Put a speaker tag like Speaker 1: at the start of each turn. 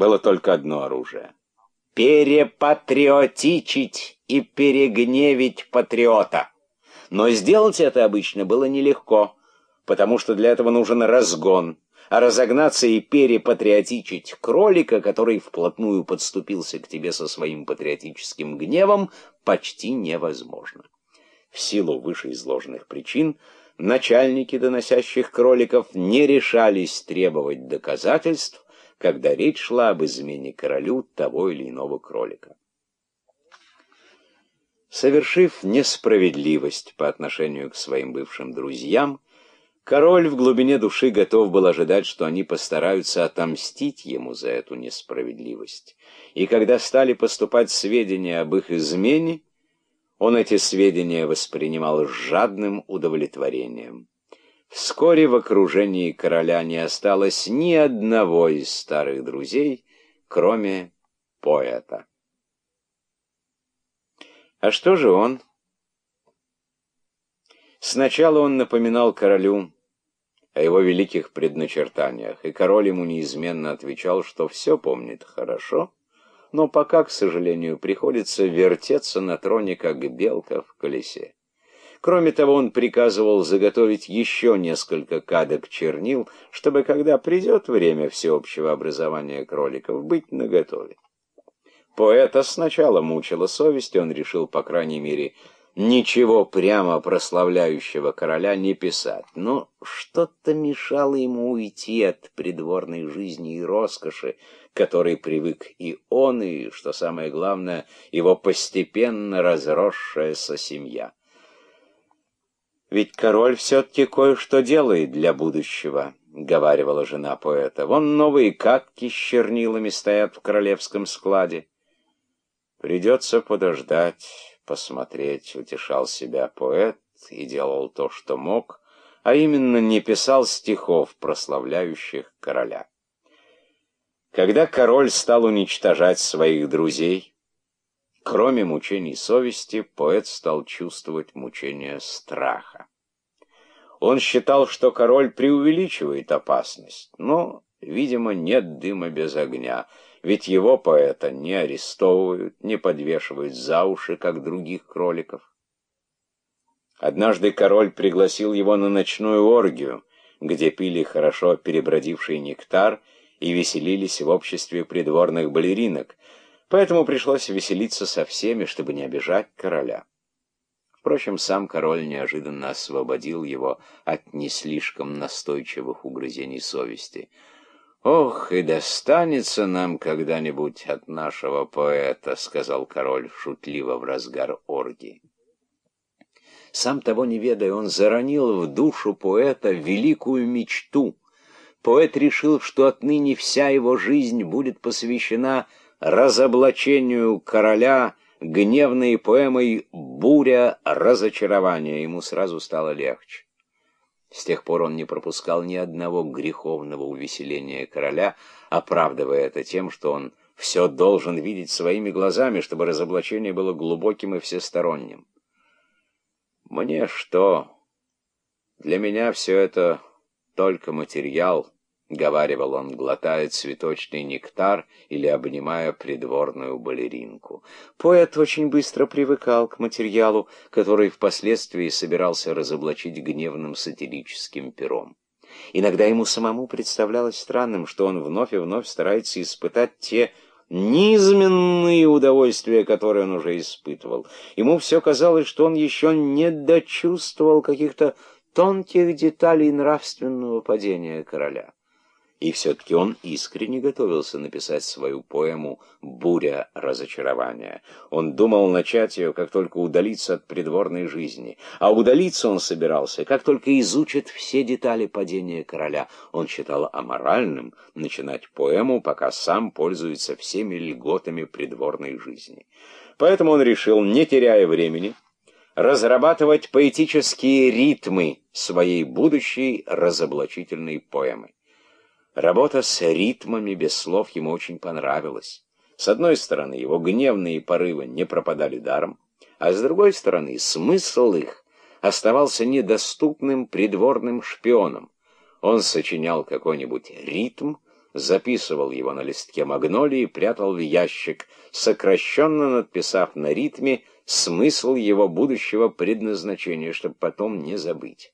Speaker 1: было только одно оружие — перепатриотичить и перегневить патриота. Но сделать это обычно было нелегко, потому что для этого нужен разгон, а разогнаться и перепатриотичить кролика, который вплотную подступился к тебе со своим патриотическим гневом, почти невозможно. В силу вышеизложенных причин начальники доносящих кроликов не решались требовать доказательств, когда речь шла об измене королю того или иного кролика. Совершив несправедливость по отношению к своим бывшим друзьям, король в глубине души готов был ожидать, что они постараются отомстить ему за эту несправедливость. И когда стали поступать сведения об их измене, он эти сведения воспринимал с жадным удовлетворением. Вскоре в окружении короля не осталось ни одного из старых друзей, кроме поэта. А что же он? Сначала он напоминал королю о его великих предначертаниях, и король ему неизменно отвечал, что все помнит хорошо, но пока, к сожалению, приходится вертеться на троне, как белка в колесе. Кроме того, он приказывал заготовить еще несколько кадок чернил, чтобы, когда придет время всеобщего образования кроликов, быть наготове. Поэта сначала мучила совесть, и он решил, по крайней мере, ничего прямо прославляющего короля не писать. Но что-то мешало ему уйти от придворной жизни и роскоши, которой привык и он, и, что самое главное, его постепенно разросшаяся семья. «Ведь король все-таки кое-что делает для будущего», — говаривала жена поэта. «Вон новые катки с чернилами стоят в королевском складе». «Придется подождать, посмотреть», — утешал себя поэт и делал то, что мог, а именно не писал стихов, прославляющих короля. Когда король стал уничтожать своих друзей, Кроме мучений совести, поэт стал чувствовать мучения страха. Он считал, что король преувеличивает опасность, но, видимо, нет дыма без огня, ведь его поэта не арестовывают, не подвешивают за уши, как других кроликов. Однажды король пригласил его на ночную оргию, где пили хорошо перебродивший нектар и веселились в обществе придворных балеринок, Поэтому пришлось веселиться со всеми, чтобы не обижать короля. Впрочем, сам король неожиданно освободил его от не слишком настойчивых угрызений совести. «Ох, и достанется нам когда-нибудь от нашего поэта», — сказал король шутливо в разгар оргии. Сам того не ведая, он заронил в душу поэта великую мечту. Поэт решил, что отныне вся его жизнь будет посвящена разоблачению короля гневной поэмой «Буря разочарования». Ему сразу стало легче. С тех пор он не пропускал ни одного греховного увеселения короля, оправдывая это тем, что он все должен видеть своими глазами, чтобы разоблачение было глубоким и всесторонним. Мне что? Для меня все это только материал, — говаривал он, глотая цветочный нектар или обнимая придворную балеринку. Поэт очень быстро привыкал к материалу, который впоследствии собирался разоблачить гневным сатирическим пером. Иногда ему самому представлялось странным, что он вновь и вновь старается испытать те низменные удовольствия, которые он уже испытывал. Ему все казалось, что он еще не дочувствовал каких-то тонких деталей нравственного падения короля. И все-таки он искренне готовился написать свою поэму «Буря разочарования». Он думал начать ее, как только удалиться от придворной жизни. А удалиться он собирался, как только изучит все детали падения короля. Он считал аморальным начинать поэму, пока сам пользуется всеми льготами придворной жизни. Поэтому он решил, не теряя времени, разрабатывать поэтические ритмы своей будущей разоблачительной поэмы. Работа с ритмами без слов ему очень понравилась. С одной стороны, его гневные порывы не пропадали даром, а с другой стороны, смысл их оставался недоступным придворным шпионам. Он сочинял какой-нибудь ритм, записывал его на листке магнолии прятал в ящик, сокращенно надписав на ритме смысл его будущего предназначения, чтобы потом не забыть.